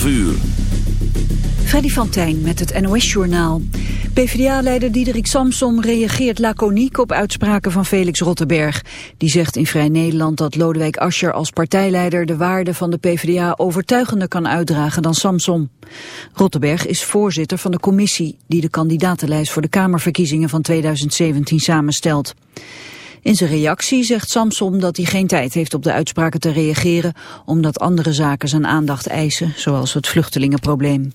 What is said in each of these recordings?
12 uur. Freddy van Tijn met het NOS-journaal. PvdA-leider Diederik Samsom reageert laconiek op uitspraken van Felix Rotterberg. Die zegt in Vrij Nederland dat Lodewijk Asscher als partijleider de waarde van de PvdA overtuigender kan uitdragen dan Samsom. Rotterberg is voorzitter van de commissie die de kandidatenlijst voor de Kamerverkiezingen van 2017 samenstelt. In zijn reactie zegt Samsom dat hij geen tijd heeft op de uitspraken te reageren, omdat andere zaken zijn aandacht eisen, zoals het vluchtelingenprobleem.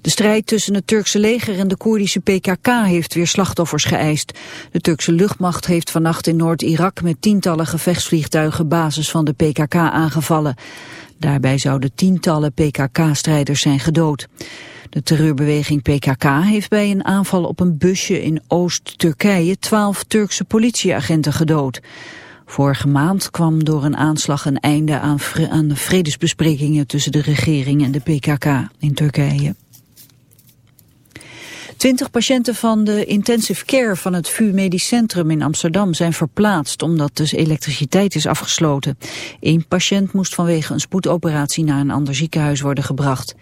De strijd tussen het Turkse leger en de Koerdische PKK heeft weer slachtoffers geëist. De Turkse luchtmacht heeft vannacht in Noord-Irak met tientallen gevechtsvliegtuigen basis van de PKK aangevallen. Daarbij zouden tientallen PKK-strijders zijn gedood. De terreurbeweging PKK heeft bij een aanval op een busje in Oost-Turkije twaalf Turkse politieagenten gedood. Vorige maand kwam door een aanslag een einde aan, de vredesbesprekingen tussen de regering en de PKK in Turkije. Twintig patiënten van de intensive care van het VU Medisch Centrum in Amsterdam zijn verplaatst omdat de elektriciteit is afgesloten. Eén patiënt moest vanwege een spoedoperatie naar een ander ziekenhuis worden gebracht.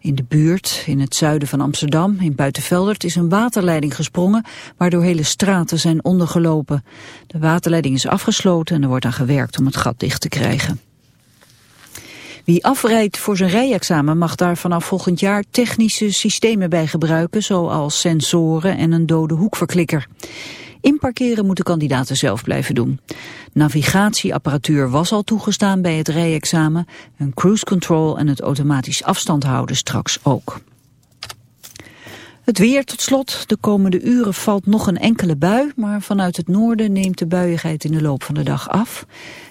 In de buurt, in het zuiden van Amsterdam, in Buitenveldert, is een waterleiding gesprongen waardoor hele straten zijn ondergelopen. De waterleiding is afgesloten en er wordt aan gewerkt om het gat dicht te krijgen. Wie afrijdt voor zijn rijexamen mag daar vanaf volgend jaar technische systemen bij gebruiken, zoals sensoren en een dode hoekverklikker. Inparkeren moeten kandidaten zelf blijven doen. Navigatieapparatuur was al toegestaan bij het rijexamen, een cruise control en het automatisch afstand houden straks ook. Het weer tot slot. De komende uren valt nog een enkele bui, maar vanuit het noorden neemt de buiigheid in de loop van de dag af.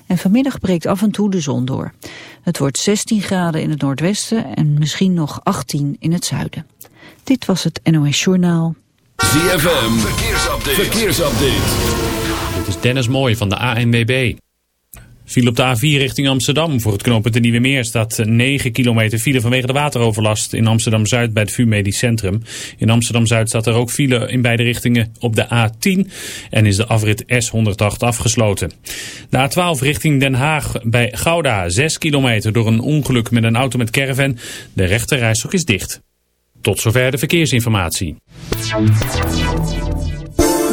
En vanmiddag breekt af en toe de zon door. Het wordt 16 graden in het noordwesten en misschien nog 18 in het zuiden. Dit was het NOS Journaal. ZFM, verkeersupdate. verkeersupdate. Dit is Dennis Mooij van de ANWB. Viel op de A4 richting Amsterdam. Voor het knooppunt de Nieuwe Meer staat 9 kilometer file vanwege de wateroverlast in Amsterdam-Zuid bij het VU Medisch Centrum. In Amsterdam-Zuid staat er ook file in beide richtingen op de A10 en is de afrit S108 afgesloten. De A12 richting Den Haag bij Gouda 6 kilometer door een ongeluk met een auto met caravan. De rechterrijstok is dicht. Tot zover de verkeersinformatie.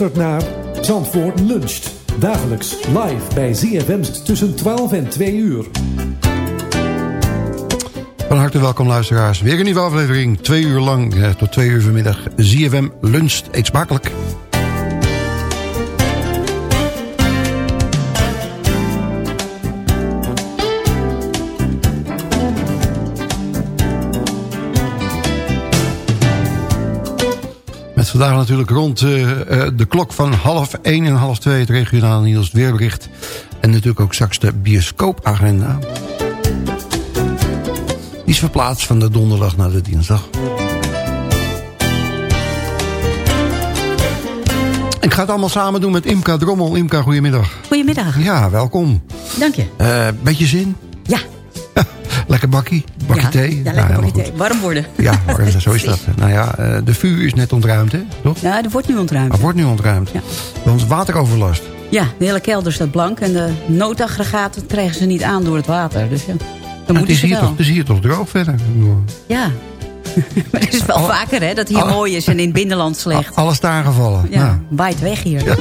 Luistert naar Zandvoort Luncht. Dagelijks live bij ZFM tussen 12 en 2 uur. Van harte welkom luisteraars. Weer een nieuwe aflevering. Twee uur lang eh, tot twee uur vanmiddag. ZFM Luncht. Eet smakelijk. Vandaag natuurlijk rond uh, de klok van half 1 en half 2 het regionaal nieuws weerbericht. En natuurlijk ook straks de bioscoopagenda. Die is verplaatst van de donderdag naar de dinsdag. Ik ga het allemaal samen doen met Imka Drommel. Imka, goedemiddag. Goedemiddag. Ja, welkom. Dank je. Uh, beetje zin? Ja. Lekker bakkie, bakje ja, thee. Ja, lekker bakje thee. Warm worden. Ja, warm, zo is dat. Nou ja, uh, de vuur is net ontruimd, hè? Toch? Ja, er wordt nu ontruimd. Er wordt nu ontruimd. Ja. Want wateroverlast. Ja, de hele kelder staat blank en de noodaggregaten krijgen ze niet aan door het water. Dus ja, dan ja, het, is hier toch, het is hier toch droog verder? Ja, maar het is wel alle, vaker hè, dat hier alle, mooi is en in het binnenland slecht. Alles daar gevallen. Ja, nou. waait weg hier. Ja.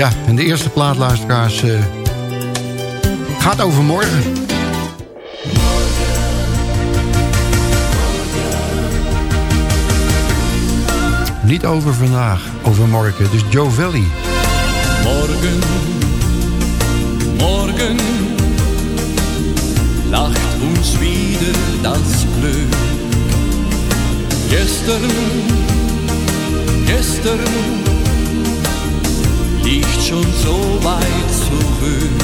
Ja, en de eerste plaatluisteraars uh, gaat over morgen. Niet over vandaag, over morgen. Dus Joe Valley. Morgen, morgen lacht uns wieder das Glück. Gestern, gestern schon so weit zurück.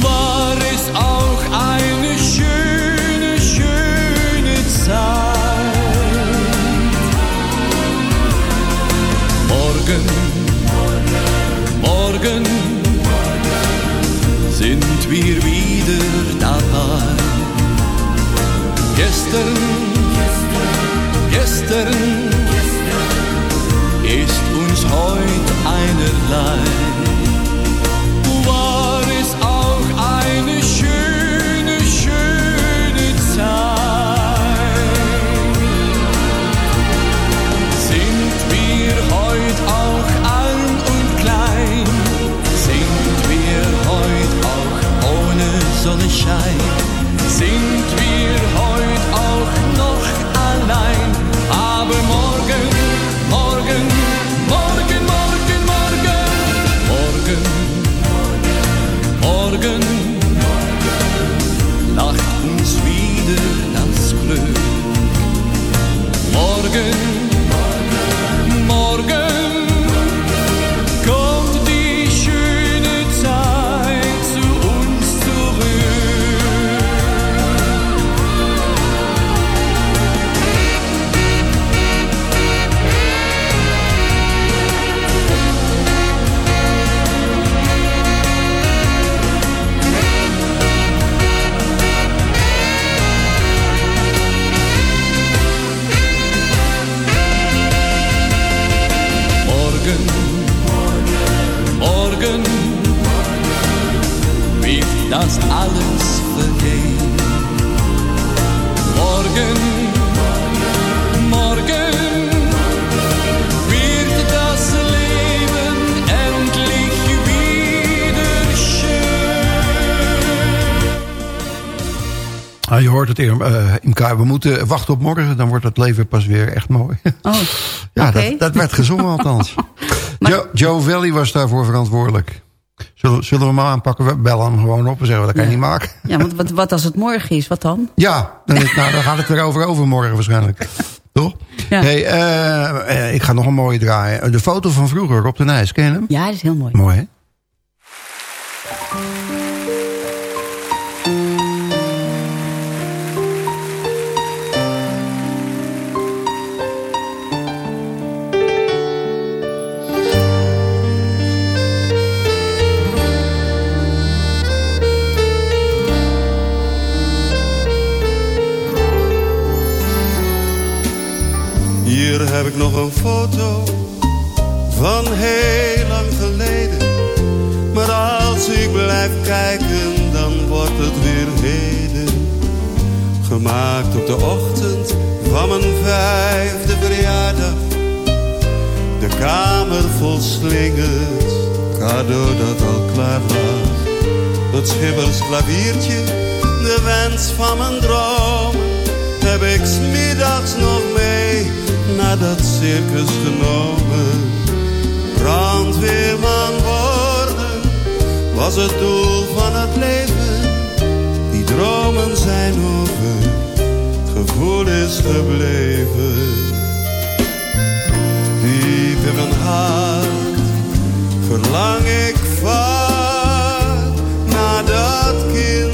War es auch eine schöne, schöne Zeit. Morgen, morgen sind wir wieder dabei. Gestern, gestern ist uns heut life. Uh, Imka. We moeten wachten op morgen. Dan wordt het leven pas weer echt mooi. Oh, ja, dat, dat werd gezongen althans. Joe, Joe Valley was daarvoor verantwoordelijk. Zullen, zullen we hem aanpakken? We bellen hem gewoon op en zeggen, dat kan je niet maken. Ja, want wat, wat als het morgen is, wat dan? Ja, dan, is- nou, dan gaat het weer over overmorgen waarschijnlijk. Toch? Ja. Hey, eh, eh, ik ga nog een mooie draaien. De foto van vroeger op de Nijs, ken je hem? Ja, dat is heel mooi. Mooi, hè? Nog een foto van heel lang geleden. Als ik blijf kijken, dan wordt het weer heden. Gemaakt op de ochtend van mijn vijfde verjaardag. De kamer vol slingers, cadeau dat al klaar lag. Het schippers klaviertje, de wens van mijn droom. Heb ik smiddags nog mee naar dat circus genomen. Brandweerman worden was het doel van het leven. Die dromen zijn over, gevoel is gebleven. Diep in mijn hart verlang ik vaak naar dat kind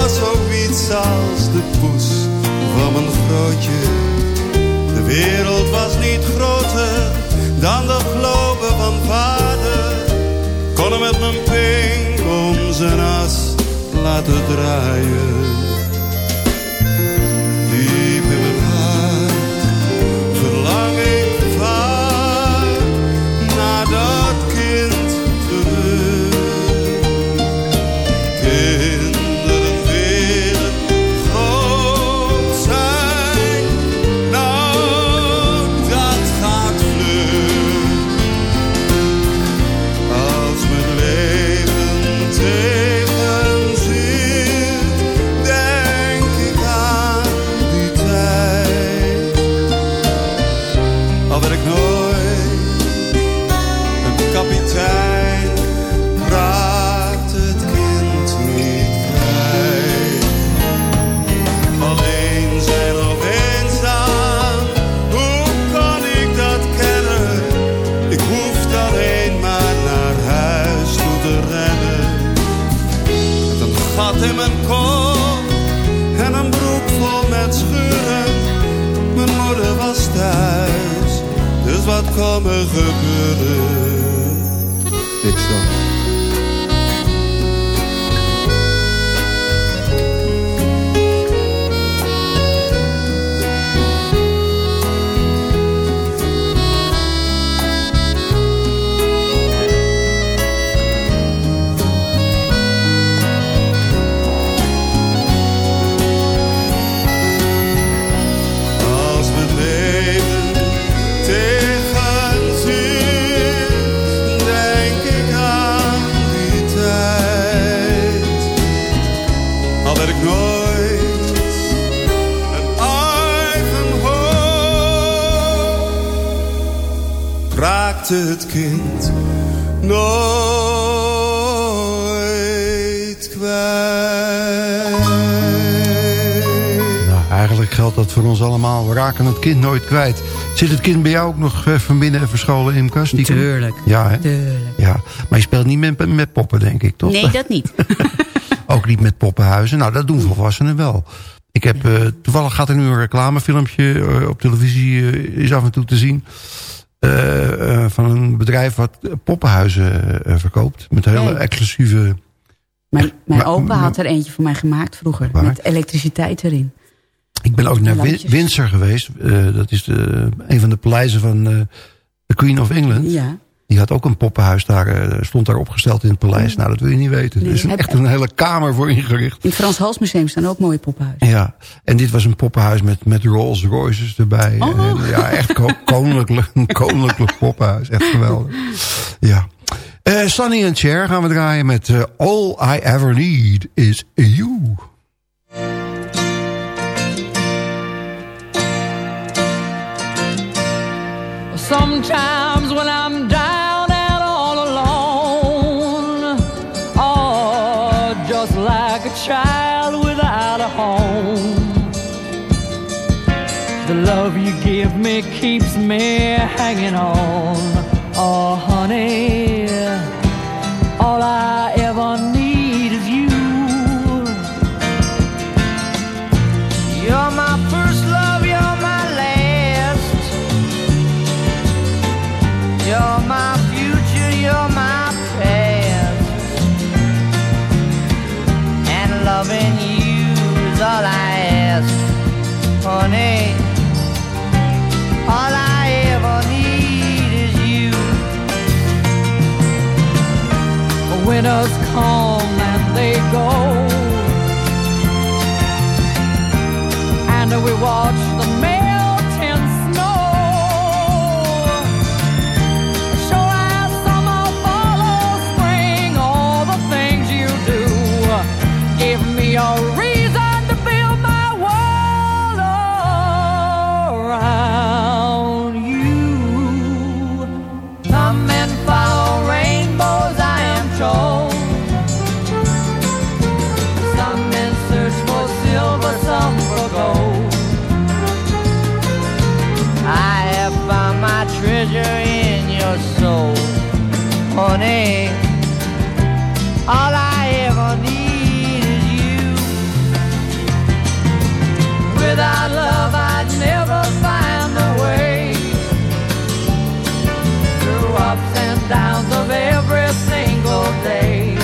was zoiets als de poes van mijn grootje. De wereld was niet groter dan de globe van vader. Kon hem met mijn pink om zijn as laten draaien. Raken het kind nooit kwijt. Zit het kind bij jou ook nog eh, van binnen verscholen in kast? Tuurlijk. Ja, hè? Tuurlijk. Ja, maar je speelt niet met, met poppen, denk ik, toch? Nee, dat niet. Ook niet met poppenhuizen. Nou, dat doen volwassenen wel. Ik heb, eh, toevallig gaat er nu een reclamefilmpje eh, op televisie, is af en toe te zien. eh, eh, van een bedrijf wat poppenhuizen verkoopt. Met hele exclusieve... Mijn, mijn Maar- opa had er eentje voor mij gemaakt vroeger. Waar? Met elektriciteit erin. Ik ben ook naar Win-. Windsor geweest. Eh, dat is de, een van de paleizen van eh, de Queen of England. Ja. Die had ook een poppenhuis daar, eh, stond daar opgesteld in het paleis. Nou, dat wil je niet weten. Nee, er is een, echt een hele kamer voor ingericht. In het Frans Halsmuseum staan ook mooie poppenhuizen. Ja, en dit was een poppenhuis met, met Rolls Royces erbij. Oh. En, ja, echt ko koninklijk, een koninklijk poppenhuis. Echt geweldig. Ja. Eh Sunny and Cher gaan we draaien met All I Ever Need Is You. Sometimes when I'm down and all alone, oh, just like a child without a home. The love you give me keeps me hanging on. All I ever need is you. Winters come and they go. And we watch in your soul, honey. All I ever need is you. Without love, I'd never find the way through ups and downs of every single day.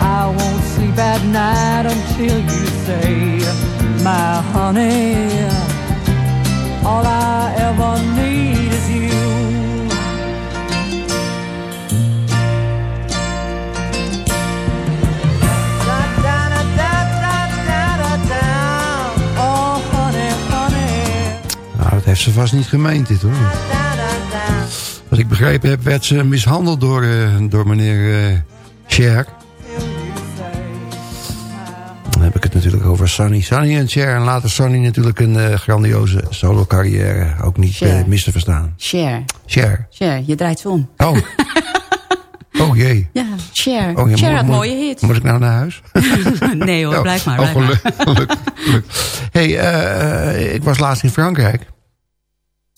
I won't sleep at night until you say, My honey, heeft ze vast niet gemeend dit hoor. Wat ik begrepen heb, werd ze mishandeld door, eh, door meneer eh Cher. Dan heb ik het natuurlijk over Sunny. Sunny en Cher. En later Sunny natuurlijk een eh, grandioze solo carrière. Ook niet mis te verstaan. Cher. Cher. Cher, je draait ze om. Oh. oh jee. Ja, Cher. Oh, ja, Cher had mooie hits. Moet ik nou naar huis? nee hoor, Oh, blijf maar. oh, Blijf maar. geluk, geluk, geluk. hey, ik was laatst in Frankrijk.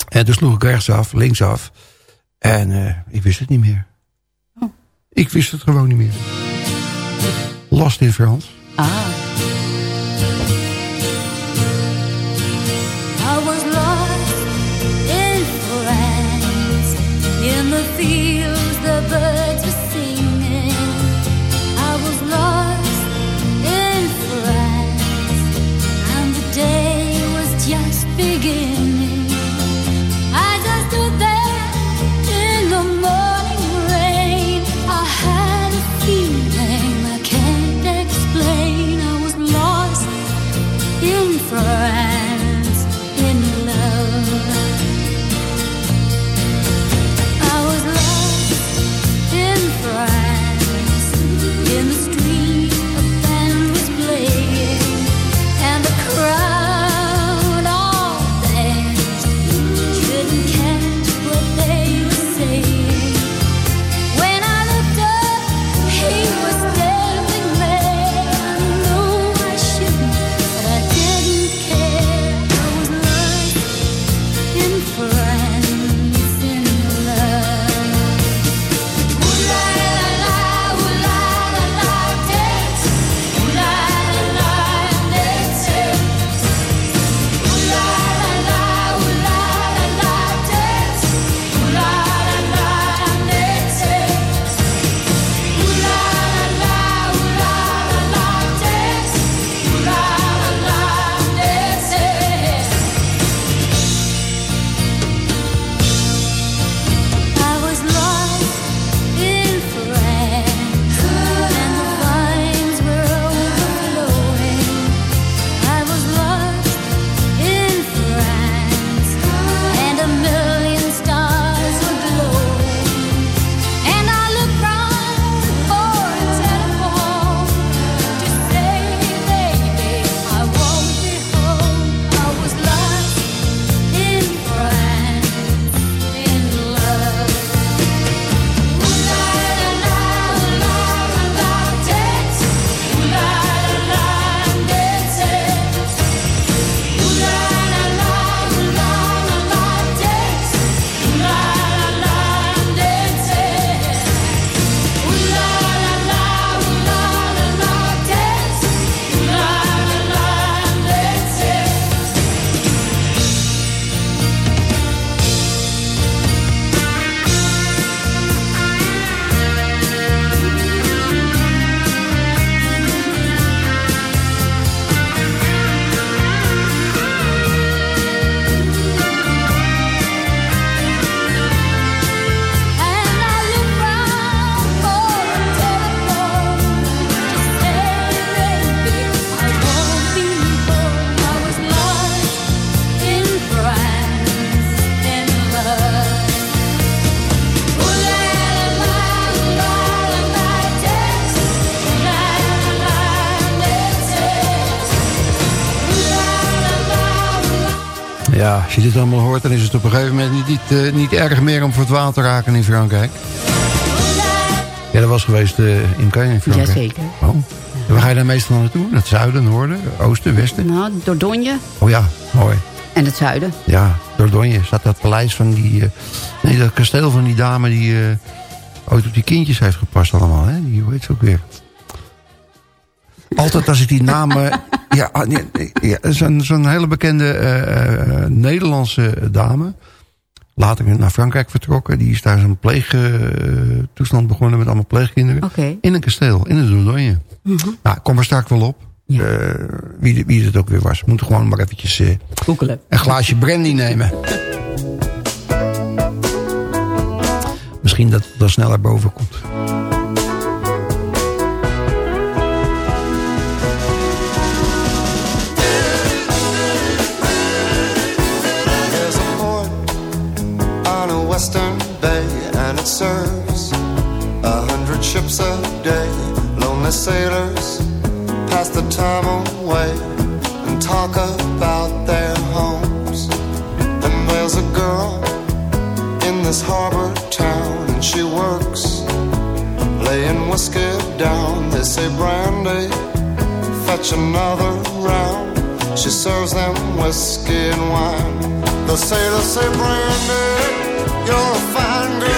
En toen sloeg ik rechtsaf, linksaf. En eh, ik wist het niet meer. Oh. Ik wist het gewoon niet meer. Lost in Frans. Ah. Dan is het op een gegeven moment niet, niet, eh, niet erg meer om voor het water te raken in Frankrijk. Ja, dat was geweest uh, in Cannes in Frankrijk. Jazeker. Oh. En waar ga je daar meestal naartoe? Naar het zuiden, noorden, oosten, westen? Nou, Dordogne Oh ja, mooi. en het zuiden. Ja, Dordogne staat dat paleis van die... eh, nee, dat kasteel van die dame die eh, ooit op die kindjes heeft gepast allemaal. Hè? Die, hoe heet ze ook weer? Altijd als ik die namen... ja, ah, ja, zo'n hele bekende eh, eh, Nederlandse dame. Later naar Frankrijk vertrokken. Die is daar zo'n pleegtoestand begonnen met allemaal pleegkinderen. In een kasteel, in de Dordogne. Nou, ik kom er straks wel op. Ja. Eh, wie, wie het ook weer was. Moeten gewoon maar eventjes eh, Googelen. een glaasje brandy nemen. Misschien dat het dan sneller boven komt. Fetch another round. She serves them whiskey and wine. The sailors say, Brandy, you're a fine girl.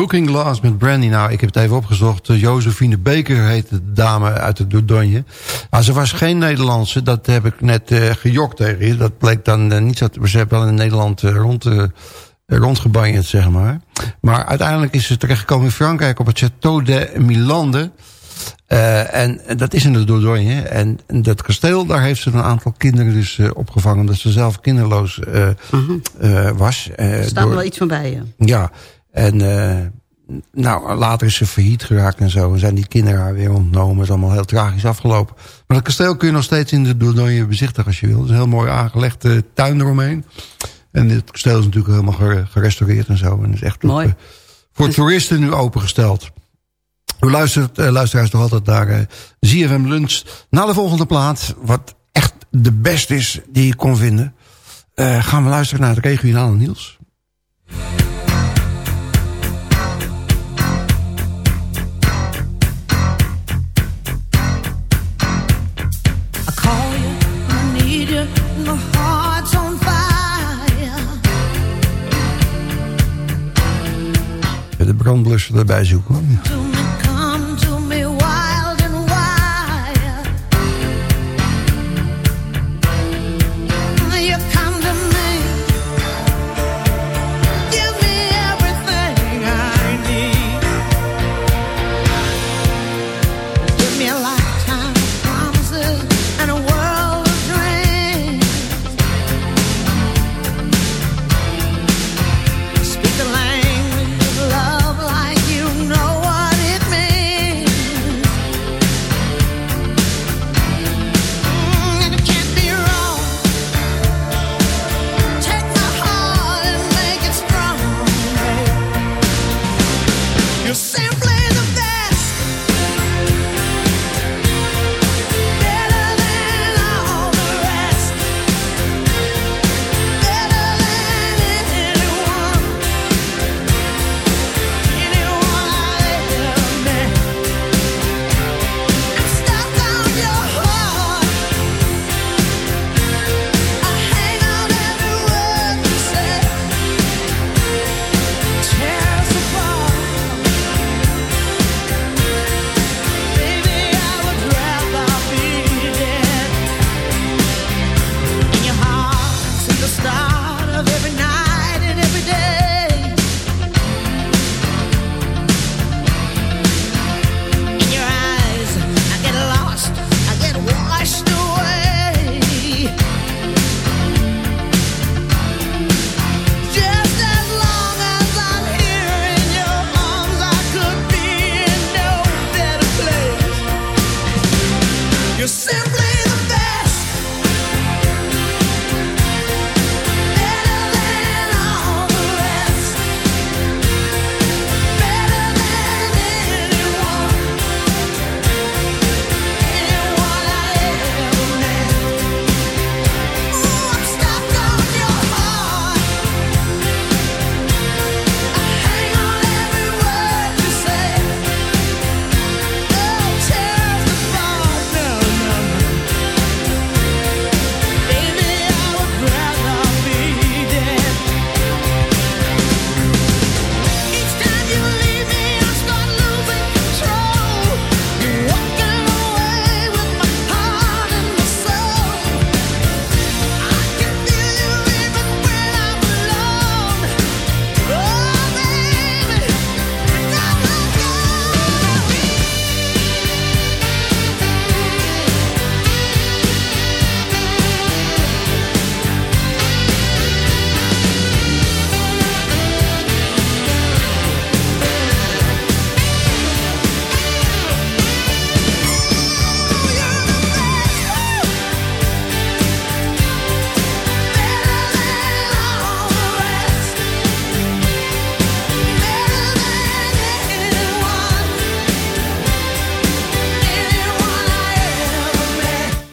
Looking Glass met Brandy. Nou, ik heb het even opgezocht. Eh, Josephine Beker heet de dame uit de Dordogne. Maar ze was geen Nederlandse. Dat heb ik net eh, gejokt tegen je. Dat bleek dan eh, niet zo... te- Ze hebben wel in Nederland rond, rondgebanjerd, zeg maar. Maar uiteindelijk is ze terechtgekomen in Frankrijk... op het Château de Milande. En en dat is in de Dordogne. En, en dat kasteel, daar heeft ze een aantal kinderen dus opgevangen... omdat ze zelf kinderloos eh, was. Er staat door- wel iets van bij je. ja, en eh, nou, later is ze failliet geraakt en zo. En zijn die kinderen haar weer ontnomen. Het is allemaal heel tragisch afgelopen. Maar het kasteel kun je nog steeds in de Dordogne bezichtigen als je wil. Het is een heel mooi aangelegde tuin eromheen. En het kasteel is natuurlijk helemaal gere- gerestaureerd en zo. En is echt Mooi. eh, voor toeristen nu opengesteld. U luistert, eh, luisteraars toch altijd naar eh, ZFM Lunch. Na de volgende plaat, wat echt de beste is die ik kon vinden... gaan we luisteren naar het regionale nieuws. Brandblusser erbij zoeken.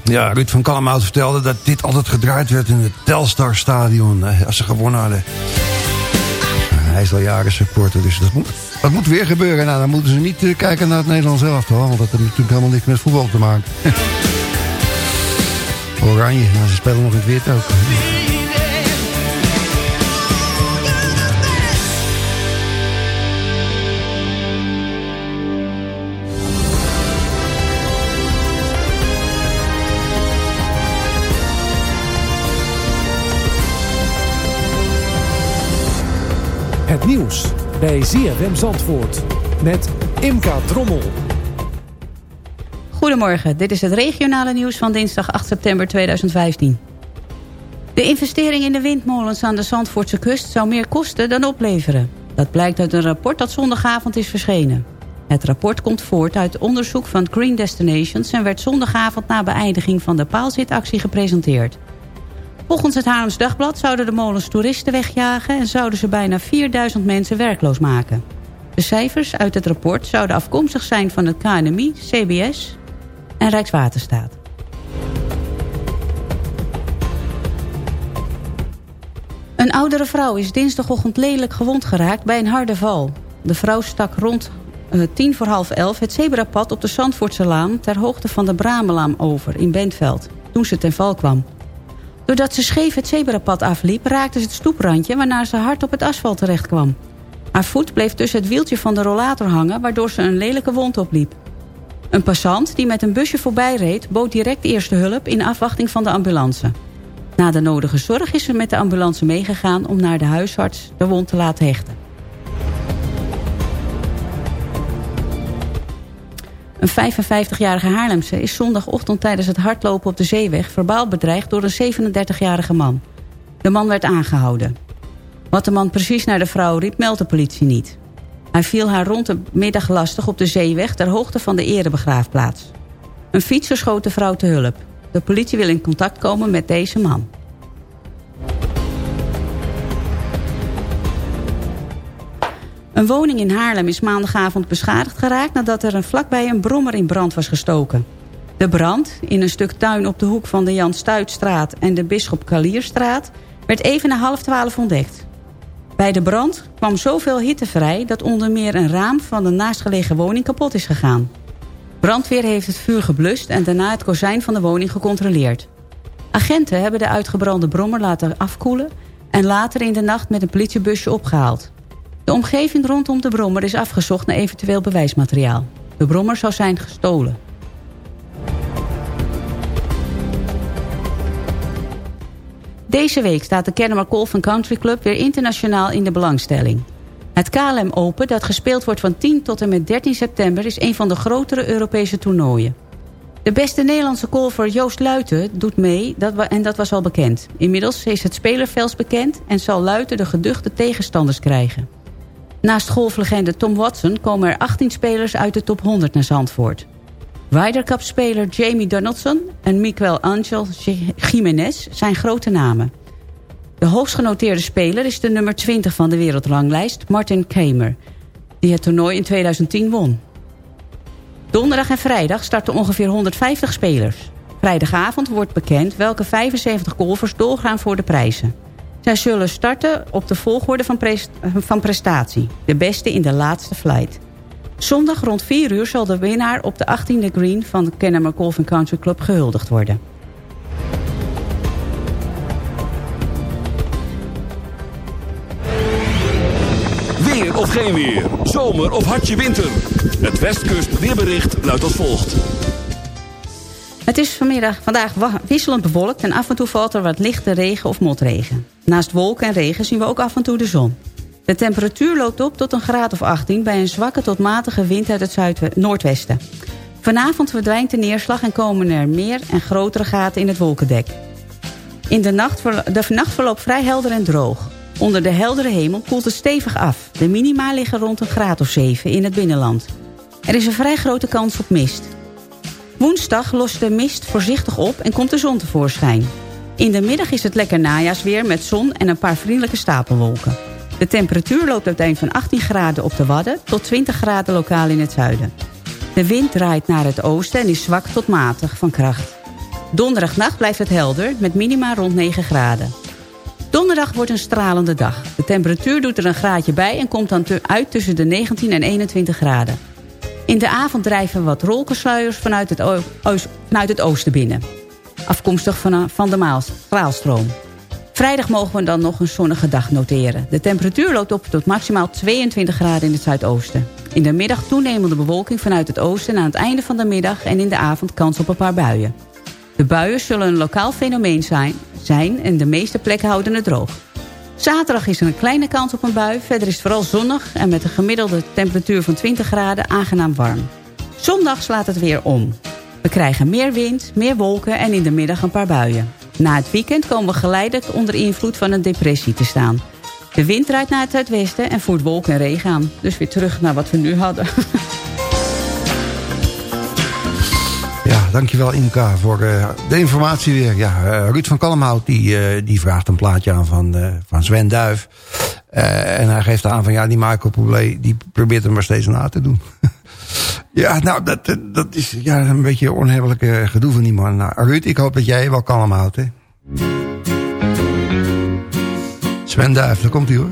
Ja, Ruud van Kalmhout vertelde dat dit altijd gedraaid werd in het Telstar Stadion. eh, Als ze gewonnen hadden. Hij is al jaren supporter, dus dat moet, dat moet weer gebeuren. Nou, dan moeten ze niet eh, kijken naar het Nederlands elftal. Want dat heeft natuurlijk helemaal niks met voetbal te maken. Oranje, maar ze spelen nog in het wit ook. Nieuws bij ZFM Zandvoort met Imka Drommel. Goedemorgen, dit is het regionale nieuws van dinsdag 8 september 2015. De investering in de windmolens aan de Zandvoortse kust zou meer kosten dan opleveren. Dat blijkt uit een rapport dat zondagavond is verschenen. Het rapport komt voort uit onderzoek van Green Destinations... en werd zondagavond na beëindiging van de paalzitactie gepresenteerd. Volgens het Haarlems Dagblad zouden de molens toeristen wegjagen... en zouden ze bijna 4000 mensen werkloos maken. De cijfers uit het rapport zouden afkomstig zijn van het KNMI, CBS en Rijkswaterstaat. Een oudere vrouw is dinsdagochtend lelijk gewond geraakt bij een harde val. De vrouw stak rond eh, tien voor half elf het zebrapad op de Zandvoortse Laan... ter hoogte van de Bramelaan over in Bentveld, toen ze ten val kwam. Doordat ze scheef het zebrapad afliep, raakte ze het stoeprandje... waarna ze hard op het asfalt terecht kwam. Haar voet bleef tussen het wieltje van de rollator hangen... waardoor ze een lelijke wond opliep. Een passant die met een busje voorbij reed... bood direct eerste hulp in afwachting van de ambulance. Na de nodige zorg is ze met de ambulance meegegaan... om naar de huisarts de wond te laten hechten. Een 55-jarige Haarlemse is zondagochtend tijdens het hardlopen op de zeeweg... verbaal bedreigd door een 37-jarige man. De man werd aangehouden. Wat de man precies naar de vrouw riep, meldt de politie niet. Hij viel haar rond de middag lastig op de zeeweg... ter hoogte van de erebegraafplaats. Een fietser schoot de vrouw te hulp. De politie wil in contact komen met deze man. Een woning in Haarlem is maandagavond beschadigd geraakt... nadat er een vlakbij een brommer in brand was gestoken. De brand, in een stuk tuin op de hoek van de Jan Stuitstraat... en de Bisschop Kalierstraat, werd even na half twaalf ontdekt. Bij de brand kwam zoveel hitte vrij... dat onder meer een raam van de naastgelegen woning kapot is gegaan. Brandweer heeft het vuur geblust... en daarna het kozijn van de woning gecontroleerd. Agenten hebben de uitgebrande brommer laten afkoelen... en later in de nacht met een politiebusje opgehaald. De omgeving rondom de brommer is afgezocht naar eventueel bewijsmateriaal. De brommer zou zijn gestolen. Deze week staat de Kennemer Golf Country Club weer internationaal in de belangstelling. Het KLM Open, dat gespeeld wordt van 10 tot en met 13 september... is een van de grotere Europese toernooien. De beste Nederlandse golfer Joost Luiten doet mee dat en dat was al bekend. Inmiddels is het spelerveld bekend en zal Luiten de geduchte tegenstanders krijgen. Naast golflegende Tom Watson komen er 18 spelers uit de top 100 naar Zandvoort. Ryder Cup-speler Jamie Donaldson en Miguel Angel Jiménez zijn grote namen. De hoogstgenoteerde speler is de nummer 20 van de wereldranglijst, Martin Kamer... die het toernooi in 2010 won. Donderdag en vrijdag starten ongeveer 150 spelers. Vrijdagavond wordt bekend welke 75 golfers doorgaan voor de prijzen. Zij zullen starten op de volgorde van, van prestatie. De beste in de laatste flight. Zondag rond 4 uur zal de winnaar op de 18e green van de Kennemer Golf Country Club gehuldigd worden. Weer of geen weer. Zomer of hartje winter. Het Westkust weerbericht luidt als volgt. Het is vanmiddag, vandaag wisselend bewolkt en af en toe valt er wat lichte regen of motregen. Naast wolken en regen zien we ook af en toe de zon. De temperatuur loopt op tot een graad of 18 bij een zwakke tot matige wind uit het noordwesten. Vanavond verdwijnt de neerslag en komen er meer en grotere gaten in het wolkendek. In de nacht, de nacht verloopt vrij helder en droog. Onder de heldere hemel koelt het stevig af. De minima liggen rond een graad of 7 in het binnenland. Er is een vrij grote kans op mist. Woensdag lost de mist voorzichtig op en komt de zon tevoorschijn. In de middag is het lekker najaarsweer met zon en een paar vriendelijke stapelwolken. De temperatuur loopt uiteen van 18 graden op de Wadden tot 20 graden lokaal in het zuiden. De wind draait naar het oosten en is zwak tot matig van kracht. Donderdagnacht blijft het helder met minima rond 9 graden. Donderdag wordt een stralende dag. De temperatuur doet er een graadje bij en komt dan uit tussen de 19 en 21 graden. In de avond drijven wat rolkensluiers vanuit het, vanuit het oosten binnen. Afkomstig van, van de Maals- straalstroom. Vrijdag mogen we dan nog een zonnige dag noteren. De temperatuur loopt op tot maximaal 22 graden in het zuidoosten. In de middag toenemende bewolking vanuit het oosten... en aan het einde van de middag en in de avond kans op een paar buien. De buien zullen een lokaal fenomeen zijn, zijn en de meeste plekken houden het droog. Zaterdag is er een kleine kans op een bui. Verder is het vooral zonnig en met een gemiddelde temperatuur van 20 graden aangenaam warm. Zondag slaat het weer om. We krijgen meer wind, meer wolken en in de middag een paar buien. Na het weekend komen we geleidelijk onder invloed van een depressie te staan. De wind draait naar het zuidwesten en voert wolken en regen aan. Dus weer terug naar wat we nu hadden. Ja, dankjewel Imka voor eh, de informatie weer. Ja, eh, Ruud van Kalmhout die, eh, die vraagt een plaatje aan van, van Sven Duif. En hij geeft aan van ja, die Michael Bublé die probeert hem maar steeds na te doen. ja, nou, dat, dat- dat is ja, een beetje onhebbelijke gedoe van die man. Nou, Ruud, ik hoop dat jij je wel kalm houdt, hè. Sven Duif, daar komt hij hoor.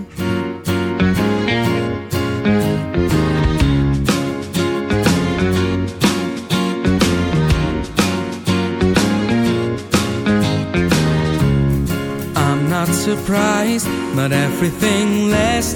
I'm not surprised, but everything lasts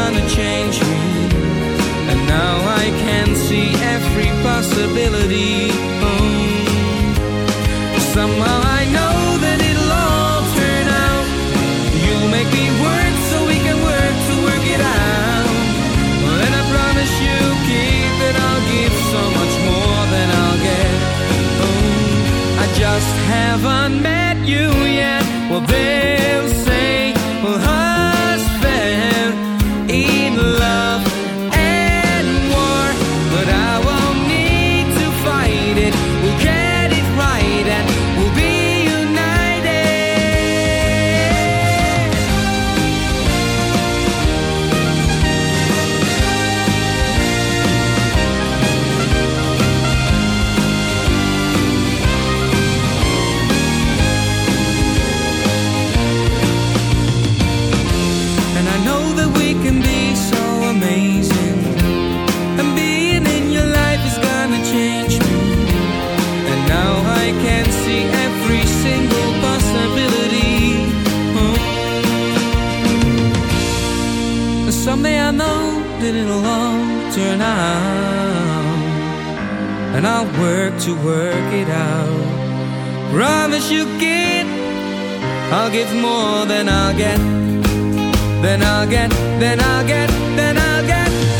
Gonna change me. And now I can see every possibility. Oh. Somehow I know that it'll all turn out. You make me work so we can work to work it out. Well, and I promise you, kid, that I'll give so much more than I'll get. Oh, I just haven't met you yet. Well, they'll And I'll work to work it out. Promise you, kid, I'll give more than I'll get. Then I'll get, then I'll get, then I'll get.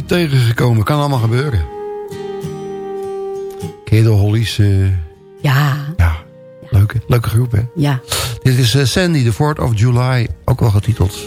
Niet tegengekomen. Kan allemaal gebeuren. De Hollies? eh, Ja, ja, leuke, leuke groep hè. ja. Dit is eh, Sandy, the 4th of July. Ook wel getiteld.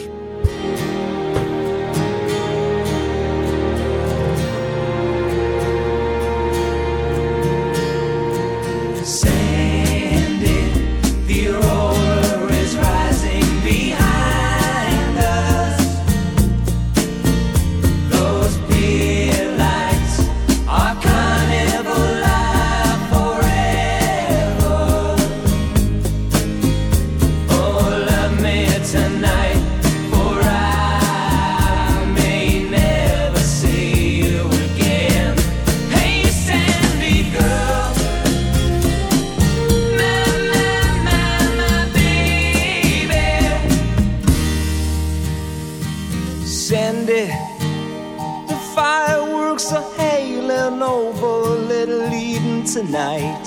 Tonight,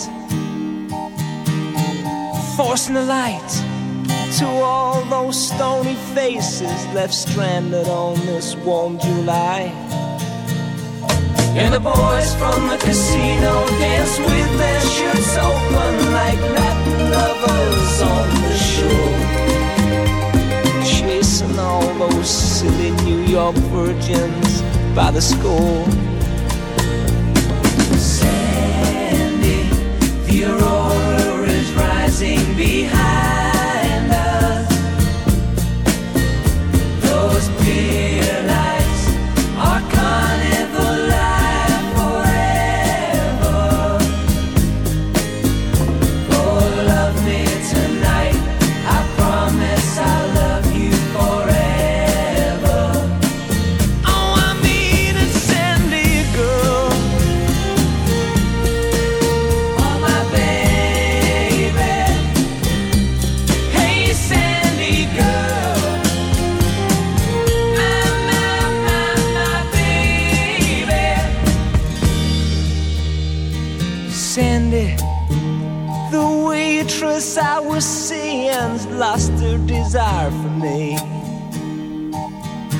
forcing the light to all those stony faces left stranded on this warm July. And the boys from the casino dance with their shirts open like Latin lovers on the shore. Chasing all those silly New York virgins by the score. closing behind.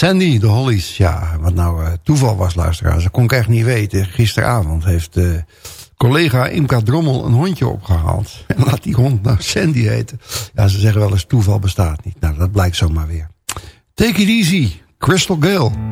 Sandy, de Hollies. Ja, wat nou eh, toeval was, luisteraars. Dat kon ik echt niet weten. Gisteravond heeft uh, collega Imka Drommel een hondje opgehaald. En laat die hond nou Sandy heten. Ja, ze zeggen wel eens toeval bestaat niet. Nou, dat blijkt zomaar weer. Take it easy, Crystal Gale.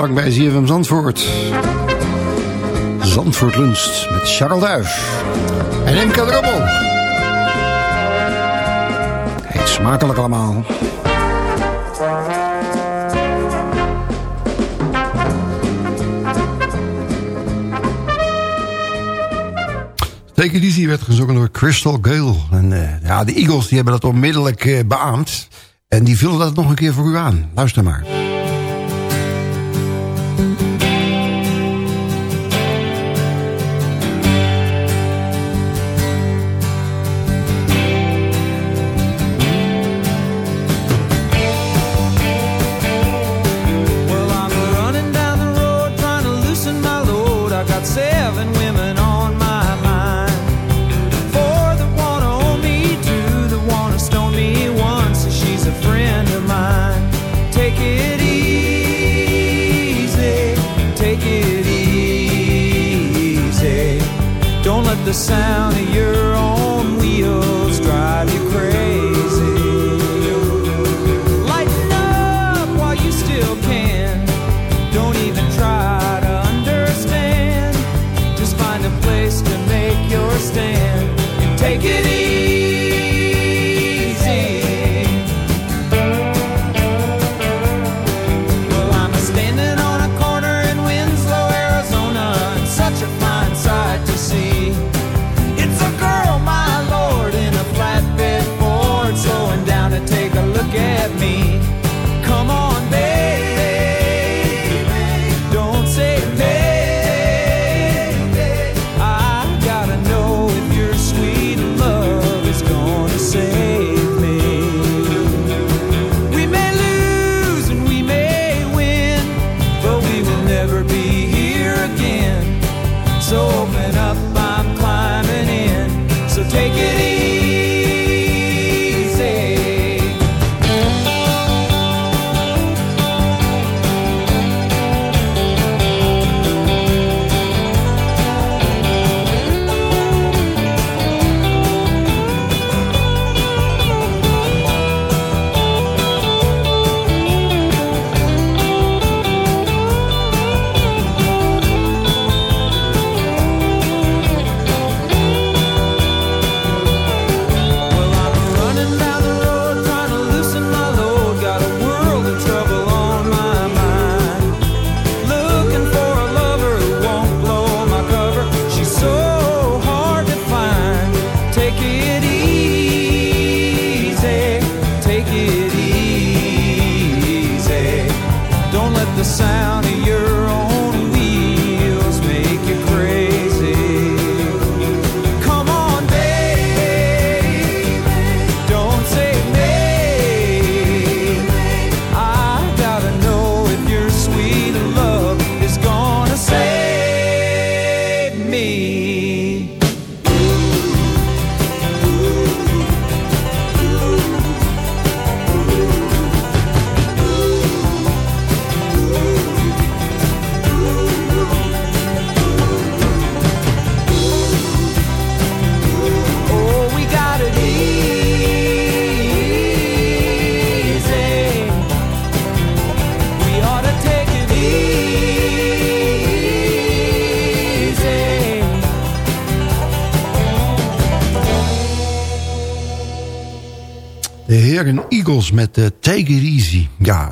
Lang bij ZFM Zandvoort. Zandvoort luncht met Charles Duif. En Imke Drommel. Eet smakelijk allemaal. Take It werd gezongen door Crystal Gale. En eh, ja, de Eagles die hebben dat onmiddellijk eh, beaamd. En die vullen dat nog een keer voor u aan. Luister maar.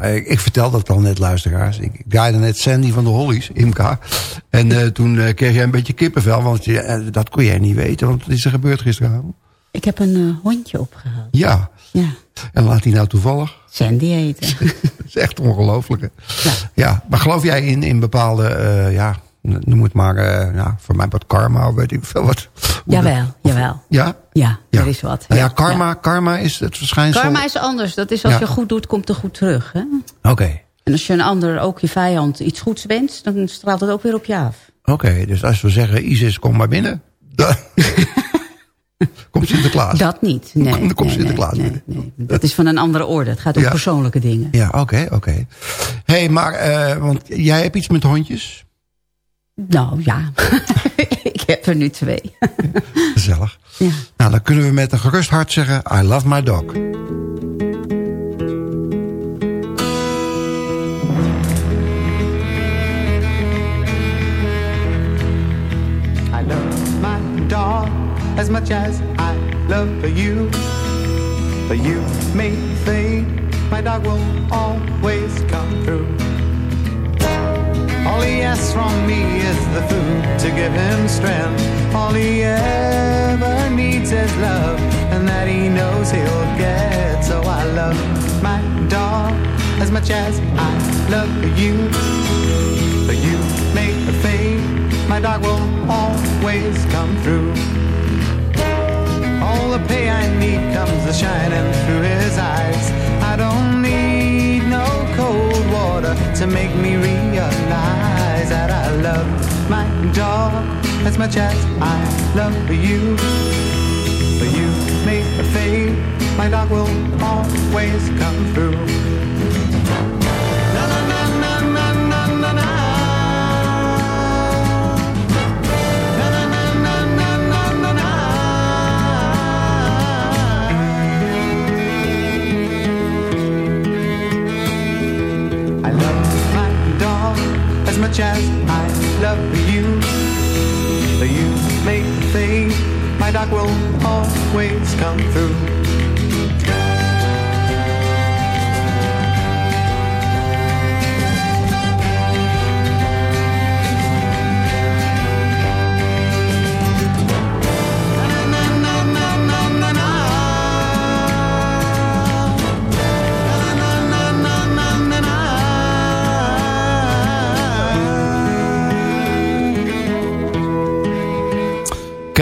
Ja, ik, vertelde dat al net, luisteraars. Ik, draaide net Sandy van de Hollies, Imka. En eh, toen eh, kreeg jij een beetje kippenvel, want je, eh, dat kon jij niet weten. Want wat is er gebeurd gisteravond? Ik heb een hondje opgehaald. Ja. Ja. En laat die nou toevallig? Sandy eten. Dat is echt ongelooflijk. hè? Ja. maar geloof jij in, in bepaalde, ja, noem het maar, ja, voor mij wat karma weet ik veel wat. Jawel, jawel. Ja? Ja, Ja. er is wat. Nou ja, karma, karma is het verschijnsel. Karma is anders. Dat is als Ja. je goed doet, komt er goed terug. Hè? Oké, En als je een ander, ook je vijand, iets goeds wenst... dan straalt het ook weer op je af. oké. Dus als we zeggen, Isis, kom maar binnen. Dan komt Sinterklaas. Dat niet. Nee, Dan komt nee, Sinterklaas nee, binnen. nee, nee. Dat is van een andere orde. Het gaat om persoonlijke dingen. Ja, oké, oké. hey, maar, eh, want jij hebt iets met hondjes. Nou ja, ik heb er nu twee. Gezellig. Ja. Nou, dan kunnen we met een gerust hart zeggen, I love my dog. I love my dog as much as I love you. But you may think my dog will always come through. All he asks from me is the food to give him strength. All he ever needs is love, and that he knows he'll get. So I love my dog as much as I love you. But you may fade, my dog will always come through. All the pay I need comes a shining through his eyes. I don't need no cold water to make me realize that I love my dog as much as I love you. But you may fade, my dog will always come through. Much as I love you. You may fade, my dog will always come through.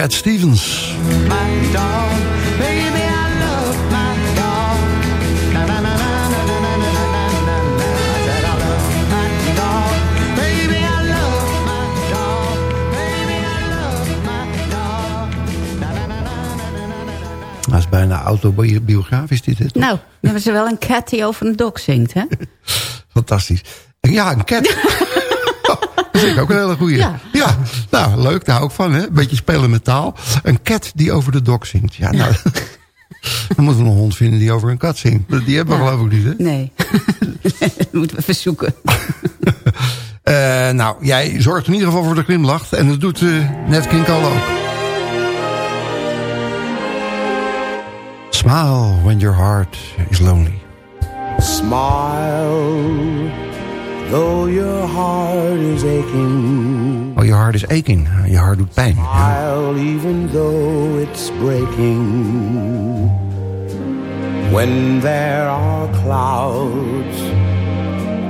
Cat Stevens. Dat is bijna autobiografisch dit, hè? Nou, dan hebben ze wel een cat die over een dok zingt, hè? Fantastisch. Ja, een cat. Oh, dat vind ik ook een hele goeie. Ja. Nou, leuk, daar hou ik van, hè. Een beetje spelen met taal. Een cat die over de dok zingt. Ja, nou... Dan moeten we een hond vinden die over een kat zingt. Die hebben we Ja. geloof ik niet, hè? Nee. dat moeten we verzoeken. Eh, nou, jij zorgt in ieder geval voor de glimlach. En dat doet eh Nat King Cole ook. Smile when your heart is lonely. Smile, though your heart is aching. Oh, je hart is aching. Je hart doet pijn. Ja. Even though it's breaking. When there are clouds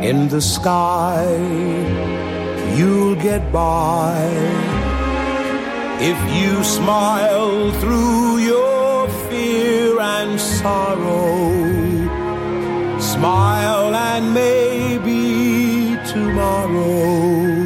in the sky, you'll get by. If you smile through your fear and sorrow, smile and maybe tomorrow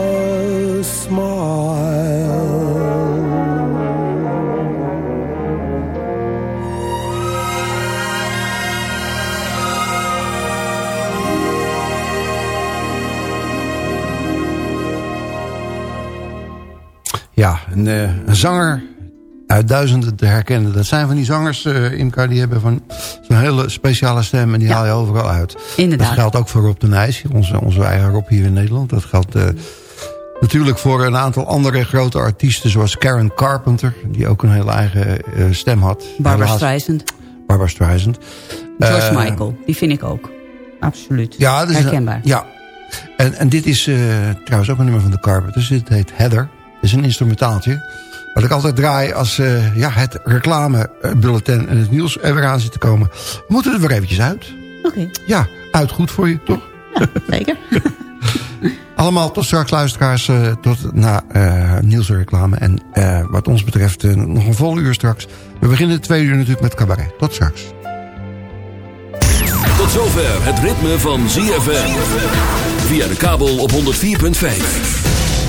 een, eh, een zanger uit duizenden te herkennen. Dat zijn van die zangers, eh Imka, die hebben van zo'n hele speciale stem... en die haal je overal uit. Inderdaad. Dat geldt ook voor Rob de Nijs, onze, onze eigen Rob hier in Nederland. Dat geldt eh, natuurlijk voor een aantal andere grote artiesten... zoals Karen Carpenter, die ook een hele eigen stem had. Barbara Streisand. Barbara Streisand. George Michael, die vind ik ook. Absoluut. Ja, dat is Herkenbaar. ja. En, en dit is trouwens ook een nummer van de Carpenters. Dit heet Heather. Is een instrumentaaltje. Wat ik altijd draai als eh, ja, het reclamebulletin en het nieuws er weer aan zit te komen. We moeten er weer eventjes uit. Oké. Ja, uit goed voor je, toch? Zeker. Allemaal tot straks luisteraars, eh, tot na eh nieuwsreclame. En eh, wat ons betreft nog een vol uur straks. We beginnen de tweede uur natuurlijk met cabaret. Tot straks. Tot zover het ritme van ZFM. Via de kabel op 104.5.